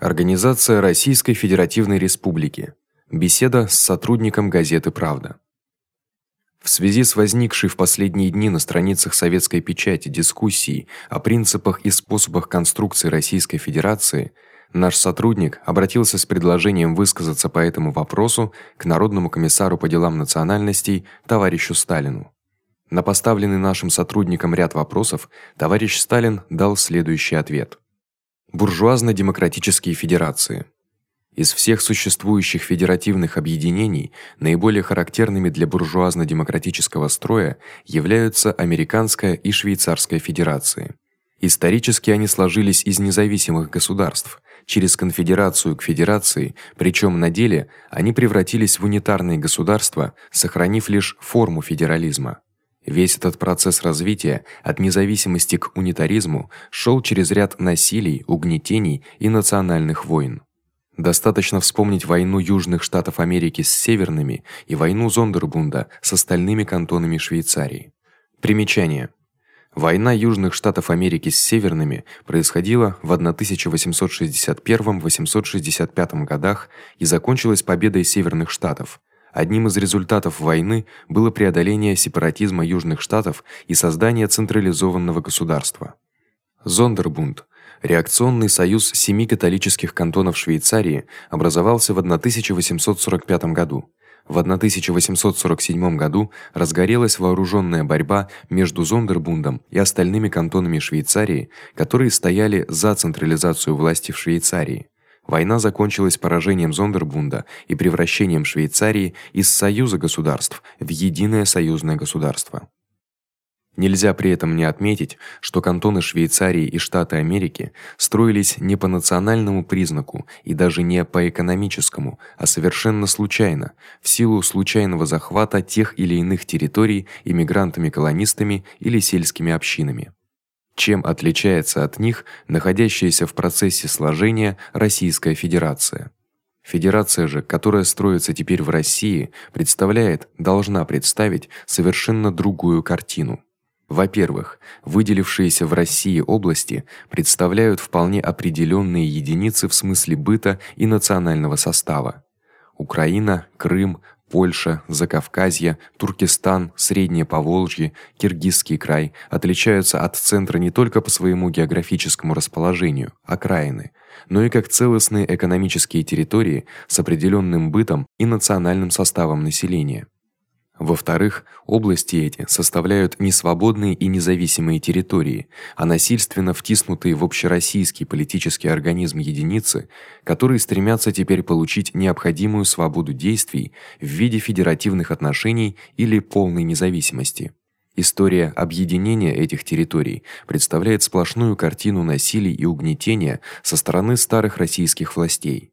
Организация Российской Федеративной Республики. Беседа с сотрудником газеты Правда. В связи с возникшей в последние дни на страницах советской печати дискуссией о принципах и способах конструкции Российской Федерации, наш сотрудник обратился с предложением высказаться по этому вопросу к Народному комиссару по делам национальностей товарищу Сталину. На поставленный нашим сотрудником ряд вопросов товарищ Сталин дал следующий ответ: Буржуазно-демократические федерации. Из всех существующих федеративных объединений наиболее характерными для буржуазно-демократического строя являются американская и швейцарская федерации. Исторически они сложились из независимых государств. Через конфедерацию к федерации, причём на деле они превратились в унитарные государства, сохранив лишь форму федерализма. Весь этот процесс развития от независимости к унитаризму шёл через ряд насилий, угнетений и национальных войн. Достаточно вспомнить войну южных штатов Америки с северными и войну Зондербунда с остальными кантонами Швейцарии. Примечание: Война южных штатов Америки с северными происходила в 1861-865 годах и закончилась победой северных штатов. Одним из результатов войны было преодоление сепаратизма южных штатов и создание централизованного государства. Зондербунд Реакционный союз семи католических кантонов Швейцарии образовался в 1845 году. В 1847 году разгорелась вооружённая борьба между Зондербундом и остальными кантонами Швейцарии, которые стояли за централизацию власти в Швейцарии. Война закончилась поражением Зондербунда и превращением Швейцарии из союза государств в единое союзное государство. Нельзя при этом не отметить, что кантоны Швейцарии и штаты Америки строились не по национальному признаку и даже не по экономическому, а совершенно случайно, в силу случайного захвата тех или иных территорий иммигрантами-колонистами или сельскими общинами чем отличается от них находящаяся в процессе сложения Российская Федерация. Федерация же, которая строится теперь в России, представляет, должна представить совершенно другую картину. Во-первых, выделившиеся в России области представляют вполне определённые единицы в смысле быта и национального состава. Украина, Крым, Польша, Закавказье, Туркестан, Среднее Поволжье, Киргизский край отличаются от центра не только по своему географическому расположению, окраины, но и как целостные экономические территории с определённым бытом и национальным составом населения. Во-вторых, области эти составляют не свободные и независимые территории, а насильственно втиснутые в общероссийский политический организм единицы, которые стремятся теперь получить необходимую свободу действий в виде федеративных отношений или полной независимости. История объединения этих территорий представляет сплошную картину насилия и угнетения со стороны старых российских властей.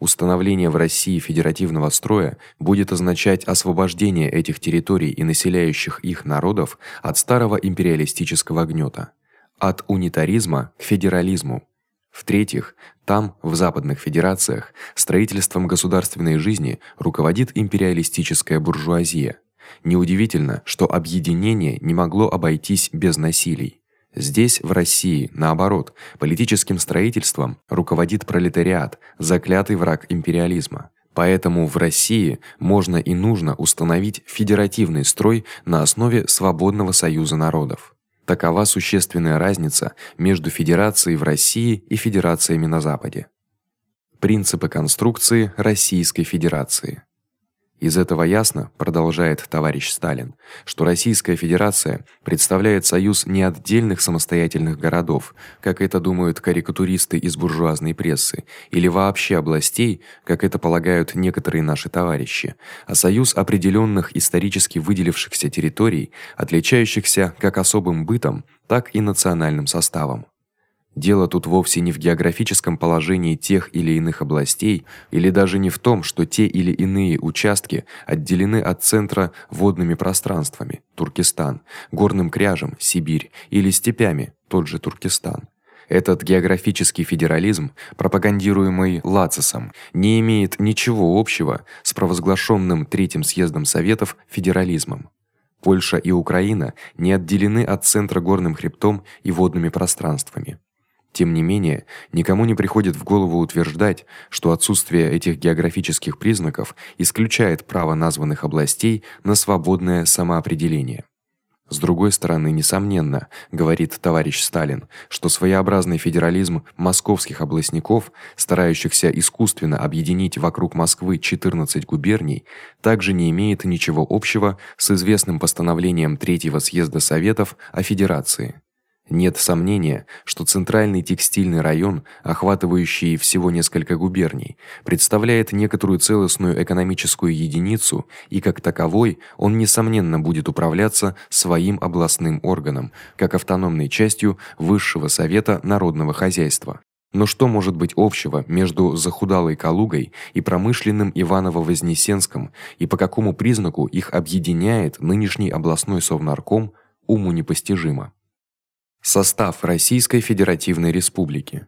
Установление в России федеративного строя будет означать освобождение этих территорий и населяющих их народов от старого империалистического гнёта, от унитаризма к федерализму. В-третьих, там, в западных федерациях, строительством государственной жизни руководит империалистическая буржуазия. Неудивительно, что объединение не могло обойтись без насилий. Здесь, в России, наоборот, политическим строительством руководит пролетариат, заклятый враг империализма. Поэтому в России можно и нужно установить федеративный строй на основе свободного союза народов. Такова существенная разница между федерацией в России и федерациями на западе. Принципы конструкции Российской Федерации. Из этого ясно, продолжает товарищ Сталин, что Российская Федерация представляет союз не отдельных самостоятельных городов, как это думают карикатуристы из буржуазной прессы, или вообще областей, как это полагают некоторые наши товарищи, а союз определённых исторически выделившихся территорий, отличающихся как особым бытом, так и национальным составом. Дело тут вовсе не в географическом положении тех или иных областей, или даже не в том, что те или иные участки отделены от центра водными пространствами Туркестан, горным кряжем Сибирь или степями тот же Туркестан. Этот географический федерализм, пропагандируемый Лацисом, не имеет ничего общего с провозглашенным третьим съездом советов федерализмом. Польша и Украина не отделены от центра горным хребтом и водными пространствами. Тем не менее, никому не приходит в голову утверждать, что отсутствие этих географических признаков исключает право названных областей на свободное самоопределение. С другой стороны, несомненно, говорит товарищ Сталин, что своеобразный федерализм московских областников, старающихся искусственно объединить вокруг Москвы 14 губерний, также не имеет ничего общего с известным постановлением Третьего съезда Советов о федерации. Нет сомнения, что центральный текстильный район, охватывающий всего несколько губерний, представляет некоторую целостную экономическую единицу, и как таковой он несомненно будет управляться своим областным органом, как автономной частью высшего совета народного хозяйства. Но что может быть общего между захудалой Калугой и промышленным Иваново-Вознесенском, и по какому признаку их объединяет нынешний областной совнарком, уму непостижимо. Состав Российской Федеративной Республики.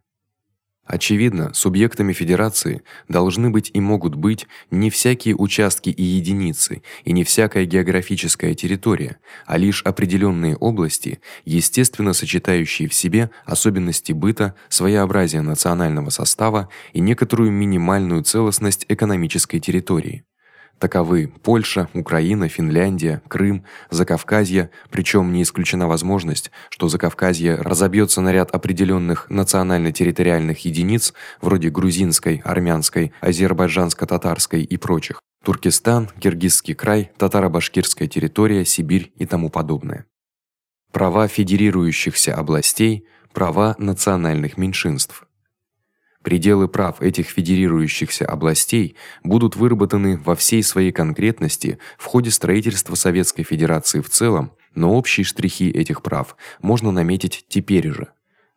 Очевидно, субъектами федерации должны быть и могут быть не всякие участки и единицы, и не всякая географическая территория, а лишь определённые области, естественно сочетающие в себе особенности быта, своеобразие национального состава и некоторую минимальную целостность экономической территории. Таковы Польша, Украина, Финляндия, Крым, Закавказье, причём не исключена возможность, что Закавказье разобьётся на ряд определённых национально-территориальных единиц, вроде грузинской, армянской, азербайджанско-татарской и прочих. Туркестан, Киргизский край, татаро-башкирская территория, Сибирь и тому подобное. Права федерирующихся областей, права национальных меньшинств. Пределы прав этих федерирующихся областей будут выработаны во всей своей конкретности в ходе строительства Советской Федерации в целом, но общие штрихи этих прав можно наметить теперь же.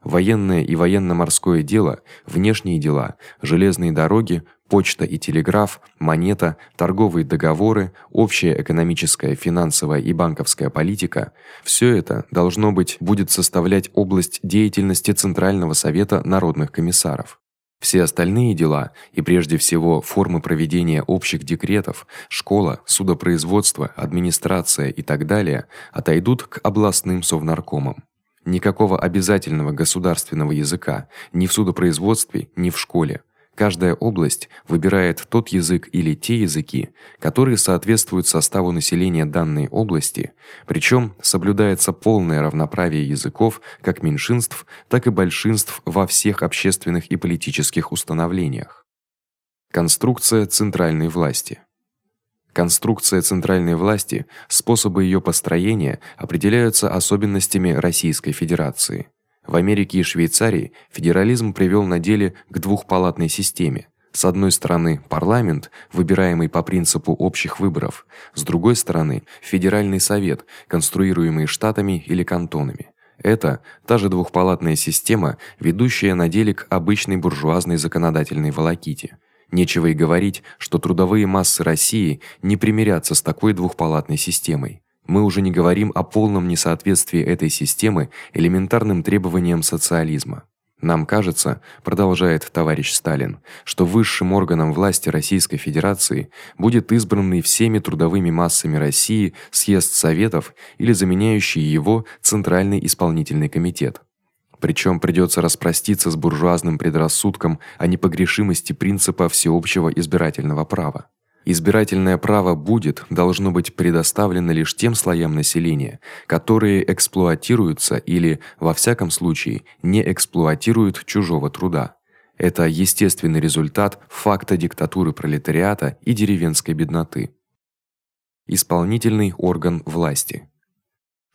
Военное и военно-морское дело, внешние дела, железные дороги, почта и телеграф, монета, торговые договоры, общая экономическая, финансовая и банковская политика всё это должно быть будет составлять область деятельности Центрального совета народных комиссаров. Все остальные дела, и прежде всего формы проведения общих декретов, школа, судопроизводство, администрация и так далее, отойдут к областным совнаркомам. Никакого обязательного государственного языка ни в судопроизводстве, ни в школе. Каждая область выбирает тот язык или те языки, которые соответствуют составу населения данной области, причём соблюдается полное равноправие языков как меньшинств, так и большинств во всех общественных и политических установлениях. Конструкция центральной власти. Конструкция центральной власти, способы её построения определяются особенностями Российской Федерации. В Америке и Швейцарии федерализм привёл на деле к двухпалатной системе. С одной стороны, парламент, выбираемый по принципу общих выборов, с другой стороны, федеральный совет, конструируемый штатами или кантонами. Это та же двухпалатная система, ведущая на деле к обычной буржуазной законодательной волоките. Нечего и говорить, что трудовые массы России не примирятся с такой двухпалатной системой. Мы уже не говорим о полном несоответствии этой системы элементарным требованиям социализма. Нам кажется, продолжает товарищ Сталин, что высшим органом власти Российской Федерации будет избранный всеми трудовыми массами России съезд советов или заменяющий его Центральный исполнительный комитет. Причём придётся распроститься с буржуазным предрассудком о непогрешимости принципа всеобщего избирательного права. Избирательное право будет должно быть предоставлено лишь тем слоям населения, которые эксплуатируются или во всяком случае не эксплуатируют чужого труда. Это естественный результат факта диктатуры пролетариата и деревенской бедноты. Исполнительный орган власти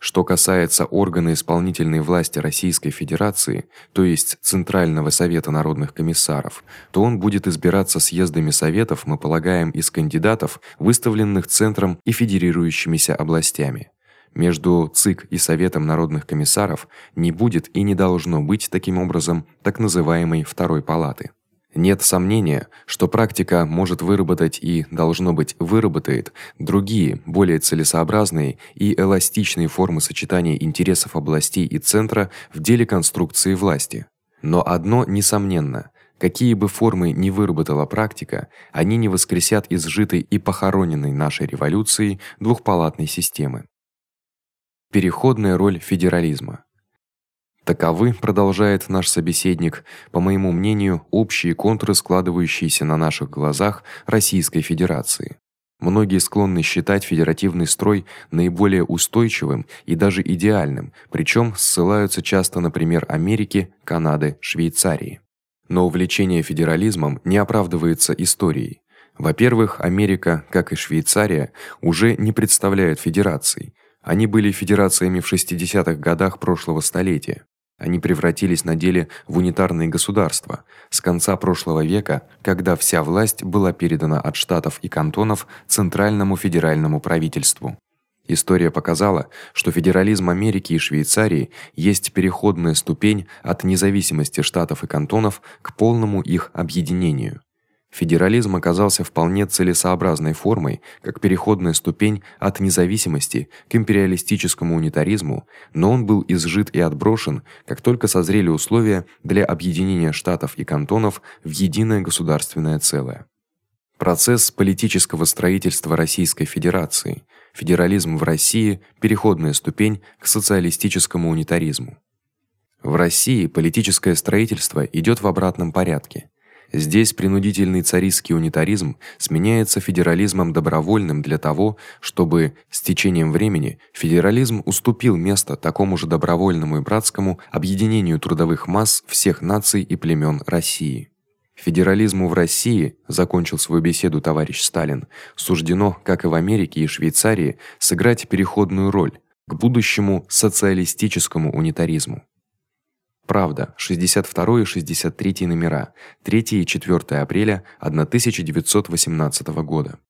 что касается органа исполнительной власти Российской Федерации, то есть Центрального совета народных комиссаров, то он будет избираться съездами советов, мы полагаем, из кандидатов, выставленных центром и федерирующимися областями. Между ЦИК и Советом народных комиссаров не будет и не должно быть таким образом так называемой второй палаты. Нет сомнения, что практика может выработать и должно быть выработает другие, более целесообразные и эластичные формы сочетания интересов областей и центра в деле конструкции власти. Но одно несомненно: какие бы формы ни выработала практика, они не воскресят изжитой и похороненной нашей революцией двухпалатной системы. Переходная роль федерализма Таковы, продолжает наш собеседник, по моему мнению, общие контуры складывающиеся на наших глазах Российской Федерации. Многие склонны считать федеративный строй наиболее устойчивым и даже идеальным, причём ссылаются часто на пример Америки, Канады, Швейцарии. Но увлечение федерализмом не оправдывается историей. Во-первых, Америка, как и Швейцария, уже не представляют федераций. Они были федерациями в 60-х годах прошлого столетия. Они превратились на деле в унитарные государства с конца прошлого века, когда вся власть была передана от штатов и кантонов центральному федеральному правительству. История показала, что федерализм Америки и Швейцарии есть переходная ступень от независимости штатов и кантонов к полному их объединению. Федерализм оказался вполне целесообразной формой, как переходная ступень от независимости к империалистическому унитаризму, но он был изжит и отброшен, как только созрели условия для объединения штатов и кантонов в единое государственное целое. Процесс политического строительства Российской Федерации, федерализм в России переходная ступень к социалистическому унитаризму. В России политическое строительство идёт в обратном порядке. Здесь принудительный царистский унитаризм сменяется федерализмом добровольным для того, чтобы с течением времени федерализм уступил место такому же добровольному и братскому объединению трудовых масс всех наций и племён России. Федерализму в России, закончил свою беседу товарищ Сталин, суждено, как и в Америке и Швейцарии, сыграть переходную роль к будущему социалистическому унитаризму. Правда, 62 и 63 номера, 3 и 4 апреля 1918 года.